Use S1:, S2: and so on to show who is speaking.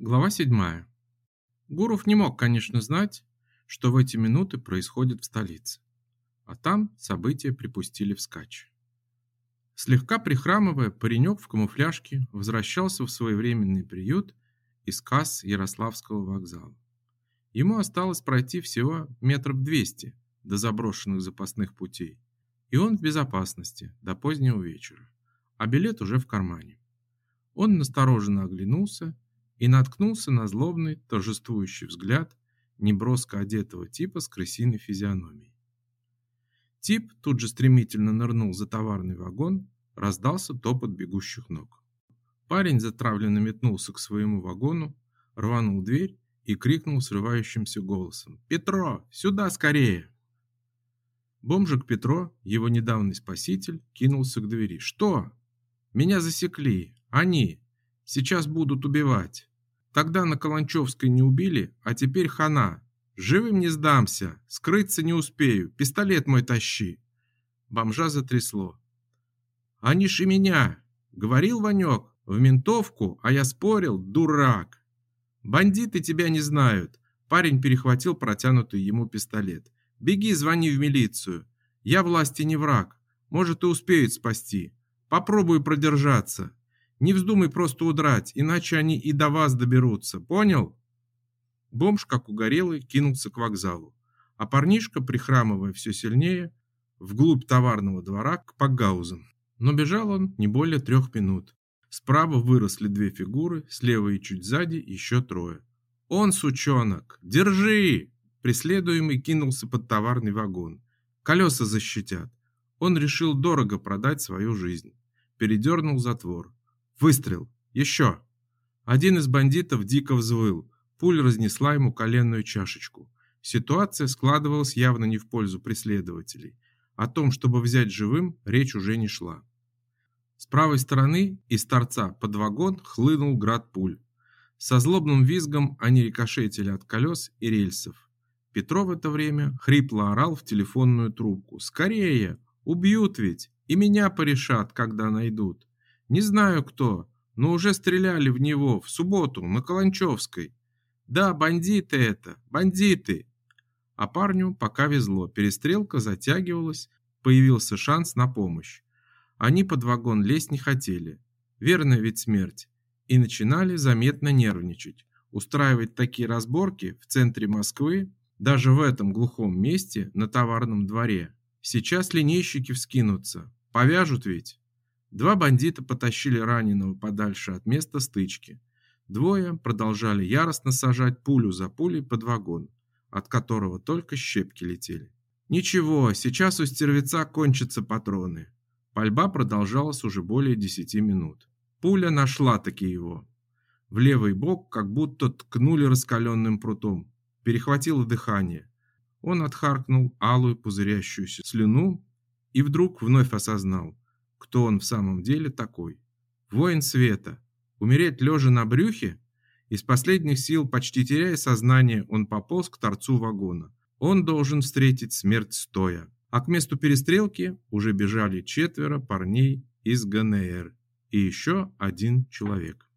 S1: Глава 7. Гуров не мог, конечно, знать, что в эти минуты происходит в столице. А там события припустили вскачь. Слегка прихрамывая, паренек в камуфляжке возвращался в своевременный приют из касс Ярославского вокзала. Ему осталось пройти всего метров двести до заброшенных запасных путей, и он в безопасности до позднего вечера, а билет уже в кармане. Он настороженно оглянулся и наткнулся на злобный, торжествующий взгляд неброско одетого типа с крысиной физиономией. Тип тут же стремительно нырнул за товарный вагон, раздался топот бегущих ног. Парень затравленно метнулся к своему вагону, рванул дверь и крикнул срывающимся голосом «Петро, сюда скорее!» Бомжик Петро, его недавний спаситель, кинулся к двери. «Что? Меня засекли. Они. Сейчас будут убивать. Тогда на Каланчевской не убили, а теперь хана. Живым не сдамся, скрыться не успею, пистолет мой тащи. Бомжа затрясло. Они ж и меня. Говорил Ванек, в ментовку, а я спорил, дурак. Бандиты тебя не знают. Парень перехватил протянутый ему пистолет. Беги, звони в милицию. Я власти не враг. Может, и успеют спасти. Попробую продержаться. Не вздумай просто удрать, иначе они и до вас доберутся, понял? Бомж, как угорелый, кинулся к вокзалу, а парнишка, прихрамывая все сильнее, вглубь товарного двора к Пагаузам. Но бежал он не более трех минут. Справа выросли две фигуры, слева и чуть сзади еще трое. «Он, сучонок! Держи!» Преследуемый кинулся под товарный вагон. Колеса защитят. Он решил дорого продать свою жизнь. Передернул затвор. Выстрел. Еще. Один из бандитов дико взвыл. Пуль разнесла ему коленную чашечку. Ситуация складывалась явно не в пользу преследователей. О том, чтобы взять живым, речь уже не шла. С правой стороны из торца под вагон хлынул град пуль. Со злобным визгом они рикошетили от колес и рельсов. Петро в это время хрипло орал в телефонную трубку. «Скорее! Убьют ведь! И меня порешат, когда найдут!» Не знаю кто, но уже стреляли в него в субботу на Каланчевской. Да, бандиты это, бандиты. А парню пока везло, перестрелка затягивалась, появился шанс на помощь. Они под вагон лезть не хотели. Верная ведь смерть. И начинали заметно нервничать. Устраивать такие разборки в центре Москвы, даже в этом глухом месте на товарном дворе. Сейчас линейщики вскинутся. Повяжут ведь. Два бандита потащили раненого подальше от места стычки. Двое продолжали яростно сажать пулю за пулей под вагон, от которого только щепки летели. Ничего, сейчас у стервеца кончатся патроны. Пальба продолжалась уже более десяти минут. Пуля нашла таки его. В левый бок как будто ткнули раскаленным прутом. Перехватило дыхание. Он отхаркнул алую пузырящуюся слюну и вдруг вновь осознал, кто он в самом деле такой. Воин света. Умереть лежа на брюхе? Из последних сил, почти теряя сознание, он пополз к торцу вагона. Он должен встретить смерть стоя. А к месту перестрелки уже бежали четверо парней из ГНР и еще один человек.